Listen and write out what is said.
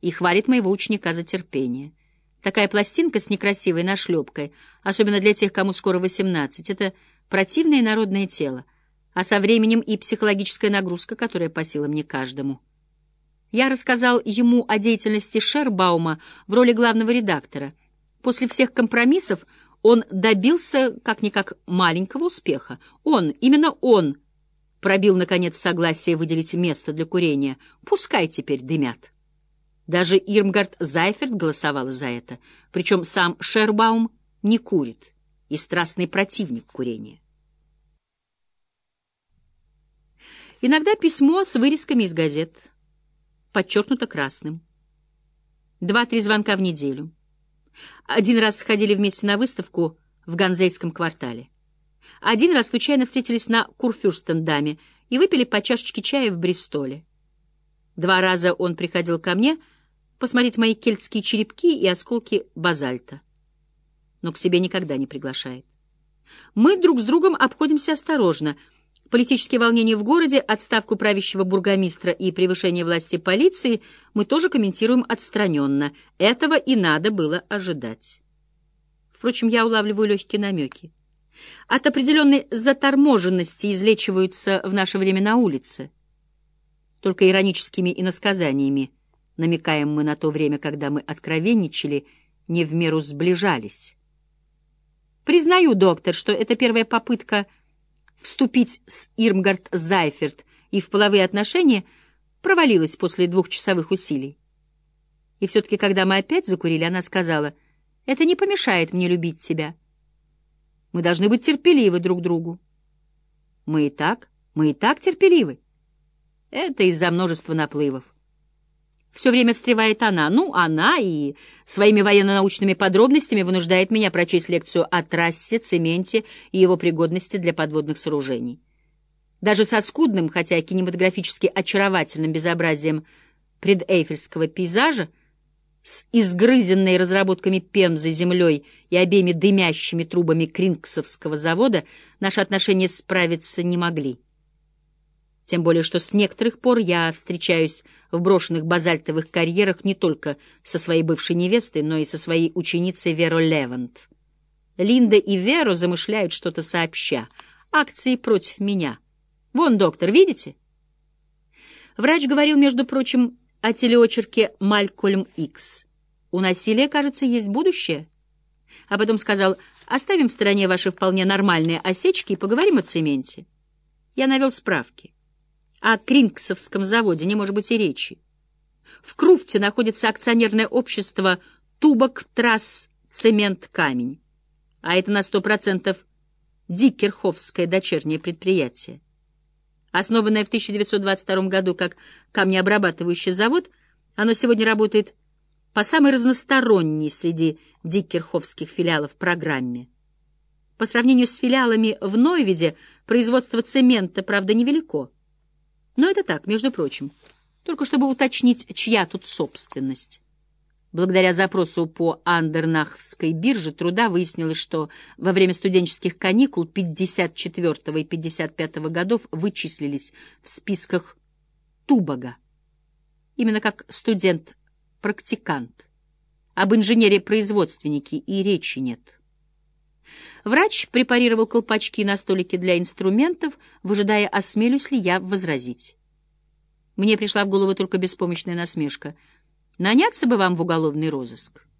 и хвалит моего ученика за терпение. Такая пластинка с некрасивой нашлепкой, особенно для тех, кому скоро 18, это противное народное тело, а со временем и психологическая нагрузка, которая по силам не каждому. Я рассказал ему о деятельности Шербаума в роли главного редактора. После всех компромиссов он добился как-никак маленького успеха. Он, именно он, пробил, наконец, согласие выделить место для курения. Пускай теперь дымят. Даже Ирмгард Зайферт голосовала за это, причем сам Шербаум не курит и страстный противник курения. Иногда письмо с вырезками из газет, подчеркнуто красным. Два-три звонка в неделю. Один раз сходили вместе на выставку в Ганзейском квартале. Один раз случайно встретились на Курфюрстендаме и выпили по чашечке чая в Бристоле. Два раза он приходил ко мне — посмотреть мои кельтские черепки и осколки базальта. Но к себе никогда не приглашает. Мы друг с другом обходимся осторожно. Политические волнения в городе, отставку правящего бургомистра и превышение власти полиции мы тоже комментируем отстраненно. Этого и надо было ожидать. Впрочем, я улавливаю легкие намеки. От определенной заторможенности излечиваются в наше время на улице. Только ироническими иносказаниями намекаем мы на то время, когда мы откровенничали, не в меру сближались. Признаю, доктор, что это первая попытка вступить с Ирмгард Зайферт и в половые отношения провалилась после двухчасовых усилий. И все-таки, когда мы опять закурили, она сказала, «Это не помешает мне любить тебя. Мы должны быть терпеливы друг другу». Мы и так, мы и так терпеливы. Это из-за множества наплывов. Все время встревает она. Ну, она и своими военно-научными подробностями вынуждает меня прочесть лекцию о трассе, цементе и его пригодности для подводных сооружений. Даже со скудным, хотя кинематографически очаровательным безобразием предэйфельского пейзажа, с изгрызенной разработками Пемзы землей и обеими дымящими трубами Крингсовского завода наши отношения справиться не могли. Тем более, что с некоторых пор я встречаюсь в брошенных базальтовых карьерах не только со своей бывшей невестой, но и со своей ученицей Веро Левант. Линда и Веро замышляют что-то сообща. Акции против меня. Вон, доктор, видите? Врач говорил, между прочим, о телеочерке «Малькольм Икс». У насилия, кажется, есть будущее. А потом сказал, оставим в стороне ваши вполне нормальные осечки и поговорим о цементе. Я навел справки. О Крингсовском заводе не может быть и речи. В Круфте находится акционерное общество «Тубок, трасс, цемент, камень». А это на сто процентов Дикерховское дочернее предприятие. Основанное в 1922 году как камнеобрабатывающий завод, оно сегодня работает по самой разносторонней среди дикерховских филиалов программе. По сравнению с филиалами в Нойведе производство цемента, правда, невелико. Но это так, между прочим, только чтобы уточнить, чья тут собственность. Благодаря запросу по Андернаховской бирже труда выяснилось, что во время студенческих каникул 54 и 55 годов вычислились в списках Тубага, именно как студент-практикант. Об инженере-производственнике и речи нет. Врач препарировал колпачки на столике для инструментов, выжидая, осмелюсь ли я возразить. Мне пришла в голову только беспомощная насмешка. Наняться бы вам в уголовный розыск.